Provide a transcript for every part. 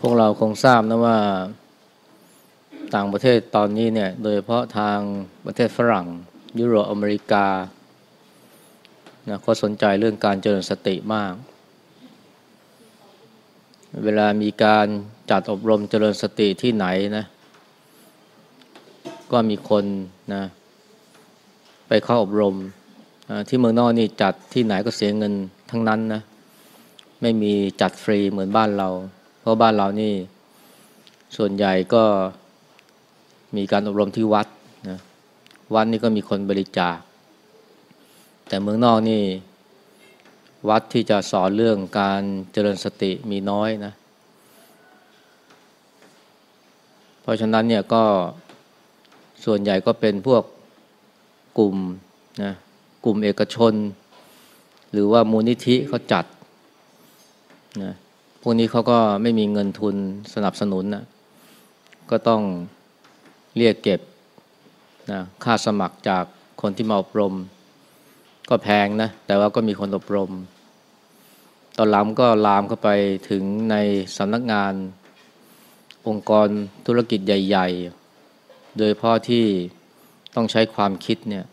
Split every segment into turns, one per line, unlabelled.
พวกเราคงทราบนะว่าต่างประเทศตอนนี้เนี่ย โดยเฉพาะทางประเทศฝรั่ง ยุโรปอเมริกานะเขาสนใจเรื่องการเจริญสติมาก เวลามีการจัดอบรมเจริญสติที่ไหนนะ ก็มีคนนะ ไปเข้าอบรมที่เมืองนอกนี่จัดที่ไหนก็เสียเงินทั้งนั้นนะ ไม่มีจัดฟรีเหมือนบ้านเรา ราะบ้านเรานี่ส่วนใหญ่ก็มีการอบรมที่วัดนะวัดนี่ก็มีคนบริจาค แต่เมืองนอกนี่ วัดที่จะสอนเรื่องการเจริญสติมีน้อยนะ เพราะฉะนั้นเนี่ยก็ส่วนใหญ่ก็เป็นพวกกลุ่มนะกลุ่มเอกชน หรือว่ามูลนิธิเขาจัดนะ วกนี้เขาก็ไม่มีเงินทุนสนับสนุนนะก็ต้องเรียกเก็บนะค่าสมัครจากคนที่มาอบรม ก็แพงนะ แต่ว่าก็มีคนอบรม ตอนหลังก็ลามเข้าไปถึงในสำนักงานองค์กรธุรกิจใหญ่ ๆ โดยเพราะที่ต้องใช้ความคิดเนี่ย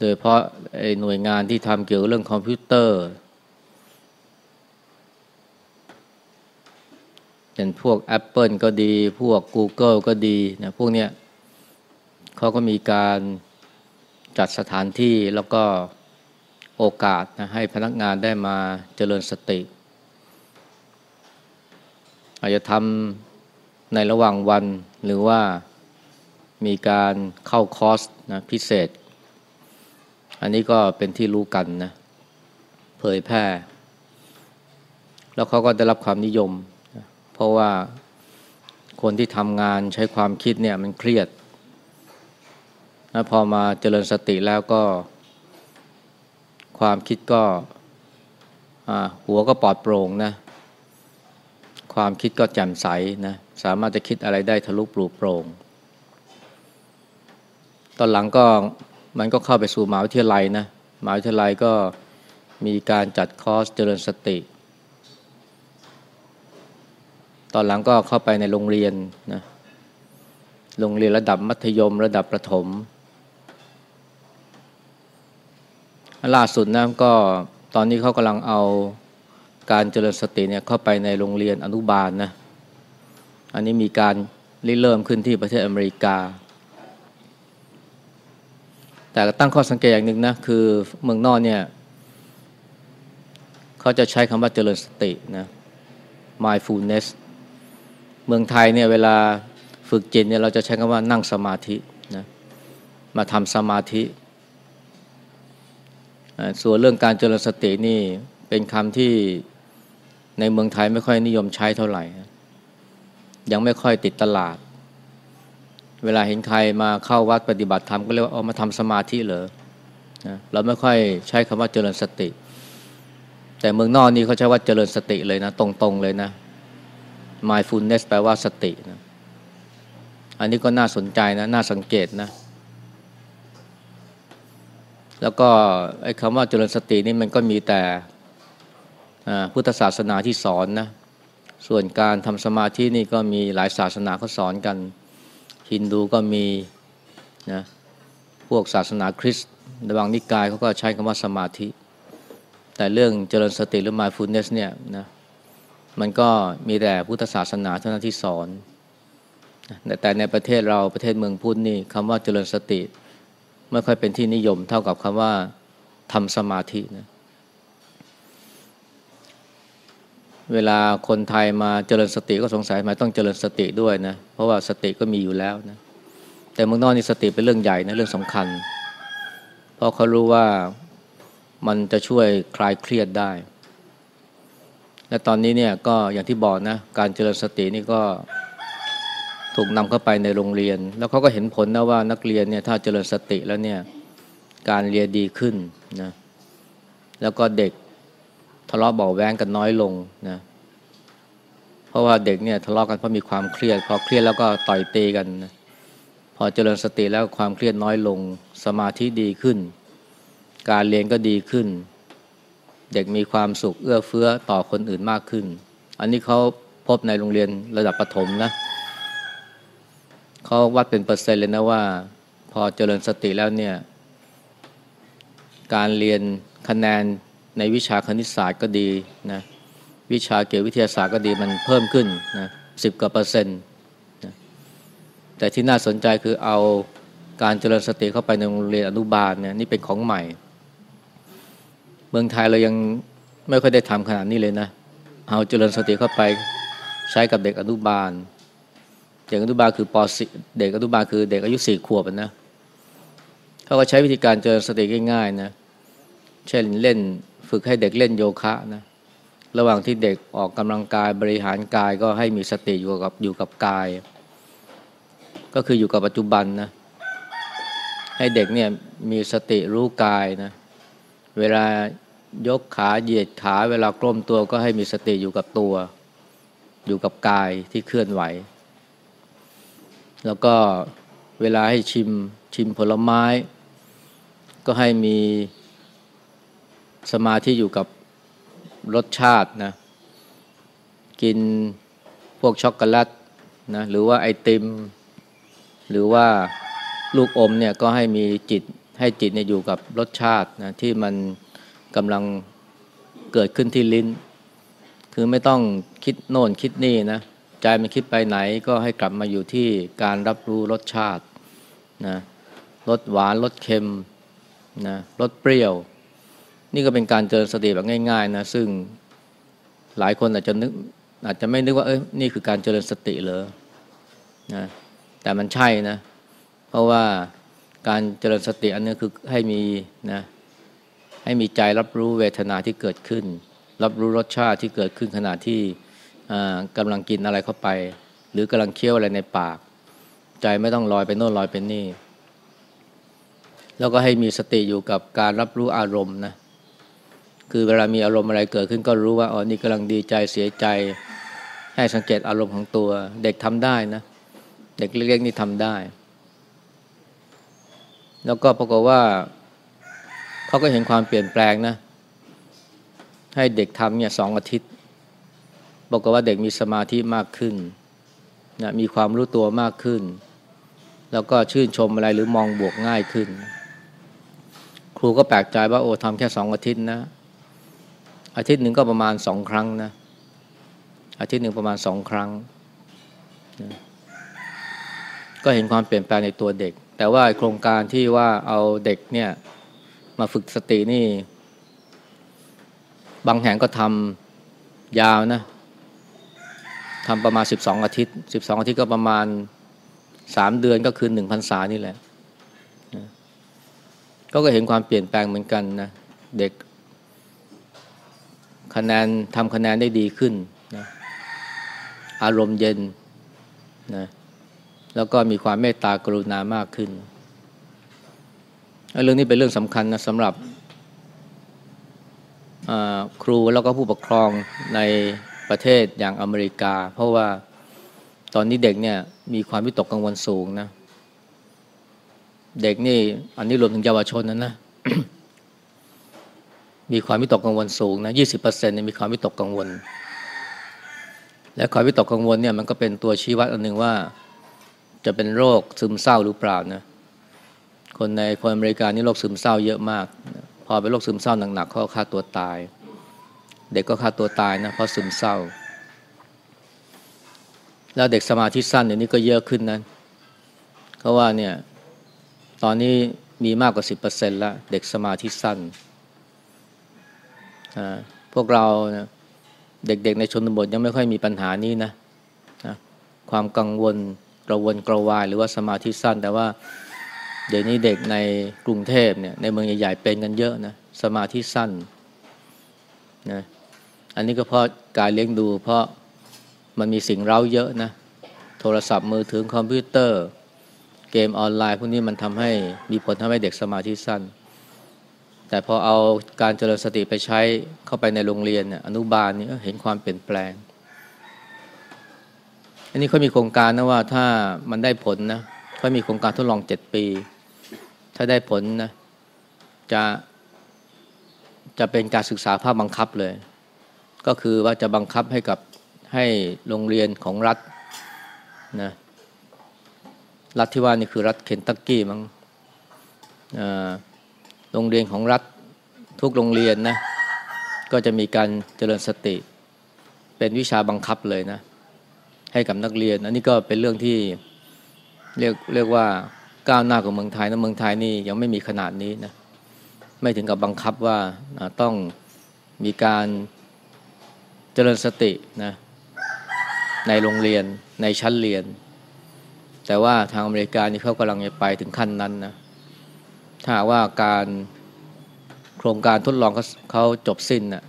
โดยเพราะหน่วยงานที่ทำเกี่ยวกับเรื่องคอมพิวเตอร์ ช่นพวก Apple ก็ดี พวก Google ก็ดีนะพวกเนี้ยเขาก็มีการจัดสถานที่แล้วก็โอกาสนะให้พนักงานได้มาเจริญสติ อาจจะทำในระหว่างวันหรือว่ามีการเข้าคอร์สนะพิเศษ อันนี้ก็เป็นที่รู้กันนะเผยแพร่ แล้วเขาก็ได้รับความนิยม เพราะว่าคนที่ทำงานใช้ความคิดเนี่ยมันเครียดแล้วพอมาเจริญสติแล้วก็ ความคิดก็หัวก็ปลอดโปร่งนะ ความคิดก็แจ่มใสนะ สามารถจะคิดอะไรได้ทะลุปลุกโปร่ง ตอนหลังก็มันก็เข้าไปสู่มหาวิทยาลัยนะมหาวิทยาลัยก็มีการจัดคอร์สเจริญสติ ตอนหลังก็เข้าไปในโรงเรียนนะโรงเรียนระดับมัธยมระดับประถม ล่าสุดนะก็ตอนนี้เขากำลังเอาการเจริญสติเนี่ยเข้าไปในโรงเรียนอนุบาลนนะอันนี้มีการริเริ่มขึ้นที่ประเทศอเมริกา แต่ตั้งข้อสังเกตอย่างหนึ่งนะคือเมืองนอกเนี่ยเขาจะใช้คำว่าเจริญสตินะ mindfulness เมืองไทยเนี่ยเวลาฝึกจิตเนี่ยเราจะใช้คำว่านั่งสมาธินะมาทำสมาธิ ส่วนเรื่องการเจริญสตินี่เป็นคำที่ในเมืองไทยไม่ค่อยนิยมใช้เท่าไหร่ ยังไม่ค่อยติดตลาด เวลาเห็นใครมาเข้าวัดปฏิบัติธรรมก็เรียกว่าเอามาทำสมาธิเหรอเราไม่ค่อยใช้คำว่าเจริญสติ แต่เมืองนอกนี่เขาใช้ว่าเจริญสติเลยนะ ตรงๆเลยนะ mindfulness แปลว่าสตินะอันนี้ก็น่าสนใจนะ น่าสังเกตนะ แล้วก็ไอ้คำว่าเจริญสตินี่มันก็มีแต่พุทธศาสนาที่สอนนะ ส่วนการทำสมาธินี่ก็มีหลายศาสนาเขาสอนกัน ฮินดูก็มีนะพวกศาสนาคริสต์ในบางนิกายเขาก็ใช้คำว่าสมาธิ แต่เรื่องเจริญสติหรือ mindfulness เนี่ยนะ มันก็มีแต่พุทธศาสนาเท่านั้นที่สอน แต่ในประเทศเราประเทศเมืองพุทธนี่คำว่าเจริญสติ ไม่ค่อยเป็นที่นิยมเท่ากับคำว่าทำสมาธินะเวลาคนไทยมาเจริญสติก็สงสัยมาต้องเจริญสติด้วยนะ เพราะว่าสติก็มีอยู่แล้วนะแต่เมืองนอกนี่สติเป็นเรื่องใหญ่นะเรื่องสำคัญ เพราะเขารู้ว่ามันจะช่วยคลายเครียดได้ และตอนนี้เนี่ยก็อย่างที่บอกนะการเจริญสตินี่ก็ถูกนำเข้าไปในโรงเรียน แล้วเขาก็เห็นผลนะว่านักเรียนเนี่ยถ้าเจริญสติแล้วเนี่ยการเรียนดีขึ้นนะแล้วก็เด็กทะเลาะเบาแวงกันน้อยลงนะเพราะว่าเด็กเนี่ยทะเลาะกันเพราะมีความเครียด พอเครียดแล้วก็ต่อยตีกันนะพอเจริญสติแล้วความเครียดน้อยลง สมาธิดีขึ้น การเรียนก็ดีขึ้น เด็กมีความสุขเอื้อเฟื้อต่อคนอื่นมากขึ้น อันนี้เขาพบในโรงเรียนระดับประถมนะเขาวัดเป็นเปอร์เซ็นต์เลยนะว่า พอเจริญสติแล้วเนี่ย การเรียนคะแนนในวิชาคณิตศาสตร์ก็ดีนะวิชาเกี่ยววิทยาศาสตร์ก็ดีมันเพิ่มขึ้นนะสิบกว่าเปอร์เซ็นต์นะแต่ที่น่าสนใจคือเอาการเจริญสติเข้าไปในโรงเรียนอนุบาลเนี่ยนี่เป็นของใหม่ เมืองไทยเรายังไม่ค่อยได้ทำขนาดนี้เลยนะ เอาเจริญสติเข้าไปใช้กับเด็กอนุบาล เด็กอนุบาลคือปเด็กอนุบาลคือเด็กอายุสี่ขวบนะเขาก็ใช้วิธีการเจริญสติง่ายๆนะเช่นเล่นฝึกให้เด็กเล่นโยคะนะระหว่างที่เด็กออกกำลังกายบริหารกายก็ให้มีสติอยู่กับอยู่กับกาย ก็คืออยู่กับปัจจุบันนะให้เด็กเนี่ยมีสติรู้กายนะ เวลายกขาเหยียดขาเวลากล้มตัวก็ให้มีสติอยู่กับตัว อยู่กับกายที่เคลื่อนไหว แล้วก็เวลาให้ชิมชิมผลไม้ ก็ให้มีสมาธิอยู่กับรสชาตินะกินพวกช็อกโกแลตนะหรือว่าไอติม หรือว่าลูกอมเนี่ยก็ให้มีจิต ให้จิตเนี่ยอยู่กับรสชาตินะที่มันกำลังเกิดขึ้นที่ลิ้น คือไม่ต้องคิดโน่นคิดนี่นะใจมันคิดไปไหนก็ให้กลับมาอยู่ที่การรับรู้รสชาตินะรสหวานรสเค็มนะรสเปรี้ยว นี่ก็เป็นการเจริญสติแบบง่ายๆนะซึ่งหลายคนอาจจะนึกอาจจะไม่นึกว่าเอ้ยนี่คือการเจริญสติเลยนะแต่มันใช่นะ เพราะว่า การเจริญสติอันนี้คือให้มีนะให้มีใจรับรู้เวทนาที่เกิดขึ้น รับรู้รสชาติที่เกิดขึ้นขณะที่กำลังกินอะไรเข้าไป หรือกำลังเคี้ยวอะไรในปาก ใจไม่ต้องลอยไปโน่นลอยไปนี่ แล้วก็ให้มีสติอยู่กับการรับรู้อารมณ์นะคือเวลามีอารมณ์อะไรเกิดขึ้นก็รู้ว่าอ๋อนี่กำลังดีใจเสียใจ ให้สังเกตอารมณ์ของตัว เด็กทำได้นะ เด็กเล็กๆนี่ทำได้ แล้วก็ปรากฏว่าเขาก็เห็นความเปลี่ยนแปลงนะ ให้เด็กทำเนี่ยสองอาทิตย์บอกว่าเด็กมีสมาธิมากขึ้นนะมีความรู้ตัวมากขึ้น แล้วก็ชื่นชมอะไรหรือมองบวกง่ายขึ้น ครูก็แปลกใจว่าโอ้ทำแค่สองอาทิตย์นะ อาทิตย์หนึ่งก็ประมาณสองครั้งนะ อาทิตย์หนึ่งประมาณสองครั้งนะก็เห็นความเปลี่ยนแปลงในตัวเด็ก แต่ว่าโครงการที่ว่าเอาเด็กเนี่ยมาฝึกสตินี่ บางแห่งก็ทำยาวนะทำประมาณสิบสองอาทิตย์สิบสองอาทิตย์ก็ประมาณสามเดือนก็คือหนึ่งพันษานี่แหละก็ก็เห็นความเปลี่ยนแปลงเหมือนกันนะเด็กคะแนนทำคะแนนได้ดีขึ้นนะอารมณ์เย็นนะ แล้วก็มีความเมตตากรุณามากขึ้น เรื่องนี้เป็นเรื่องสำคัญนะสำหรับครูแล้วก็ผู้ปกครองในประเทศอย่างอเมริกา เพราะว่าตอนนี้เด็กเนี่ยมีความวิตกกังวลสูงนะเด็กนี่อันนี้รวมถึงเยาวชนนั้นนะมีความวิตกกังวลสูงนะยี่สิบเปอร์เซ็นต์มีความวิตกกังวล และความวิตกกังวลเนี่ยมันก็เป็นตัวชี้วัดอันหนึ่งว่า จะเป็นโรคซึมเศร้าหรือเปล่านะคนในคนอเมริกานี่โรคซึมเศร้าเยอะมาก พอเป็นโรคซึมเศร้าหนักๆเขาฆ่าตัวตาย เด็กก็ฆ่าตัวตายนะเพราะซึมเศร้า แล้วเด็กสมาธิสั้นเดี๋ยวนี้ก็เยอะขึ้นนั้นเขาว่าเนี่ยตอนนี้มีมากกว่าสิบเปอร์เซ็นต์ละเด็กสมาธิสั้นพวกเราเด็กๆในชนบทยังไม่ค่อยมีปัญหานี้นะนะความกังวล กระวนกระวายหรือว่าสมาธิสั้น แต่ว่าเดี๋ยวนี้เด็กในกรุงเทพเนี่ยในเมืองใหญ่ๆเป็นกันเยอะนะสมาธิสั้นนะอันนี้ก็เพราะการเลี้ยงดู เพราะมันมีสิ่งเร้าเยอะนะโทรศัพท์มือถือคอมพิวเตอร์ เกมออนไลน์พวกนี้มันทำให้มีผลทำให้เด็กสมาธิสั้น แต่พอเอาการเจริญสติไปใช้เข้าไปในโรงเรียนเนี่ยอนุบาลนี่เห็นความเปลี่ยนแปลง อันนี้เขามีโครงการนะว่าถ้ามันได้ผลนะเขามีโครงการทดลองเจ็ดปี ถ้าได้ผลนะจะจะเป็นการศึกษาภาคบังคับเลย ก็คือว่าจะบังคับให้กับให้โรงเรียนของรัฐนะรัฐที่ว่านี่คือรัฐเคนตักกี้มั้งโรงเรียนของรัฐทุกโรงเรียนนะก็จะมีการเจริญสติ เป็นวิชาบังคับเลยนะ ให้กับนักเรียน อันนี้ก็เป็นเรื่องที่เรียกเรียกว่าก้าวหน้ากว่าเมืองไทยนะเมืองไทยนี่ยังไม่มีขนาดนี้นะไม่ถึงกับบังคับว่าต้องมีการเจริญสตินะในโรงเรียนในชั้นเรียน แต่ว่าทางอเมริกานี่เขากำลังจะไปถึงขั้นนั้นนะถ้าว่าการโครงการทดลองเขาเขาจบสิ้นน่ะ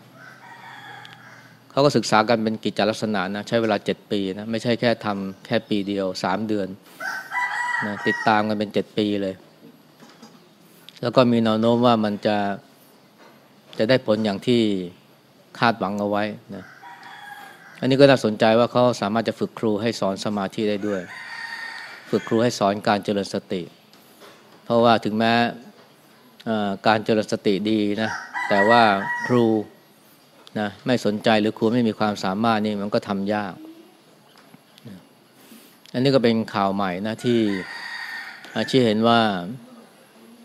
เขาก็ศึกษากันเป็นกิจลักษณะนะใช้เวลาเจ็ดปีนะไม่ใช่แค่ทำแค่ปีเดียวสามเดือนนะติดตามกันเป็นเจ็ดปีเลย แล้วก็มีแนวโน้มว่ามันจะจะได้ผลอย่างที่คาดหวังเอาไว้นะอันนี้ก็น่าสนใจว่าเขาสามารถจะฝึกครูให้สอนสมาธิได้ด้วย ฝึกครูให้สอนการเจริญสติ เพราะว่าถึงแม้การเจริญสติดีนะแต่ว่าครู นะไม่สนใจหรือครูไม่มีความสามารถนี่มันก็ทำยาก อันนี้ก็เป็นข่าวใหม่นะที่ชี้เห็นว่า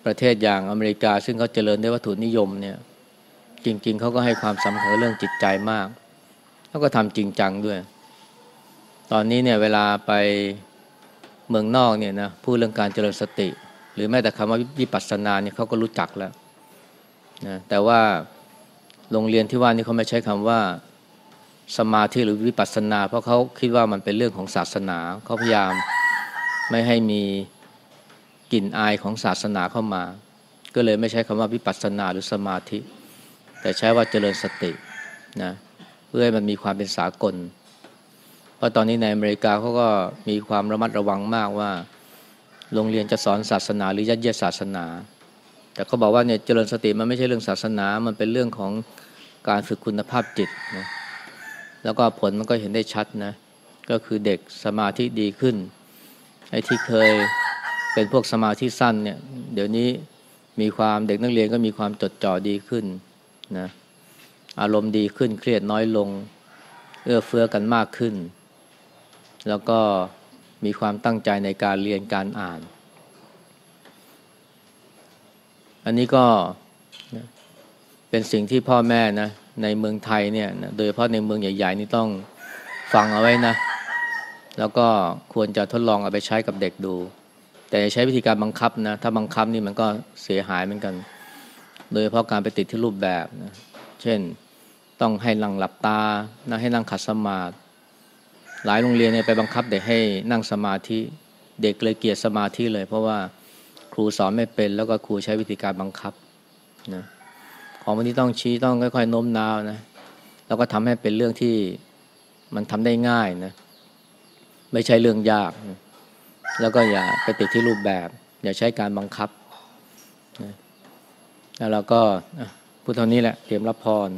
ประเทศอย่างอเมริกา ซึ่งเขาเจริญด้วยวัตถุนิยมเนี่ย จริง ๆเขาก็ให้ความสำคัญเรื่องจิตใจมากแล้วก็ทำจริงจังด้วย ตอนนี้เนี่ยเวลาไปเมืองนอกเนี่ยนะพูดเรื่องการเจริญสติ หรือแม้แต่คำว่าวิปัสสนาเนี่ยเขาก็รู้จักแล้วนะแต่ว่า โรงเรียนที่ว่านี่เขาไม่ใช้คำว่าสมาธิหรือวิปัสสนา เพราะเขาคิดว่ามันเป็นเรื่องของศาสนาเขาพยายามไม่ให้มีกลิ่นอายของศาสนาเข้ามา ก็เลยไม่ใช้คำว่าวิปัสสนาหรือสมาธิ แต่ใช้ว่าเจริญสตินะเพื่อให้มันมีความเป็นสากล เพราะตอนนี้ในอเมริกาเขาก็มีความระมัดระวังมากว่า โรงเรียนจะสอนศาสนาหรือยัดเยียดศาสนา แต่เขาบอกว่าเนี่ยเจริญสติมันไม่ใช่เรื่องศาสนา มันเป็นเรื่องของการฝึกคุณภาพจิตนะแล้วก็ผลมันก็เห็นได้ชัดนะ ก็คือเด็กสมาธิดีขึ้น ไอ้ที่เคยเป็นพวกสมาธิสั้นเนี่ย เดี๋ยวนี้มีความเด็กนักเรียนก็มีความจดจ่อดีขึ้นนะ อารมณ์ดีขึ้น เครียดน้อยลง เอื้อเฟื้อกันมากขึ้น แล้วก็มีความตั้งใจในการเรียนการอ่าน อันนี้ก็เป็นสิ่งที่พ่อแม่นะในเมืองไทยเนี่ยโดยเฉพาะในเมืองใหญ่ ๆ นี่ต้องฟังเอาไว้นะ แล้วก็ควรจะทดลองเอาไปใช้กับเด็กดู แต่ใช้วิธีการบังคับนะ ถ้าบังคับนี่มันก็เสียหายเหมือนกัน โดยเฉพาะการไปติดที่รูปแบบนะเช่นต้องให้นั่งหลับตานะให้นั่งขัดสมาธิหลายโรงเรียนเนี่ยไปบังคับเด็กให้นั่งสมาธิ เด็กเลยเกลียดสมาธิเลย เพราะว่า ครูสอนไม่เป็น แล้วก็ครูใช้วิธีการบังคับนะของวันนี้ต้องชี้ต้องค่อยๆโน้มน้าวนะแล้วก็ทำให้เป็นเรื่องที่มันทำได้ง่ายนะไม่ใช่เรื่องยากนะแล้วก็อย่าไปติดที่รูปแบบ อย่าใช้การบังคับนะแล้วเราก็พูดเท่านี้แหละเตรียมรับพร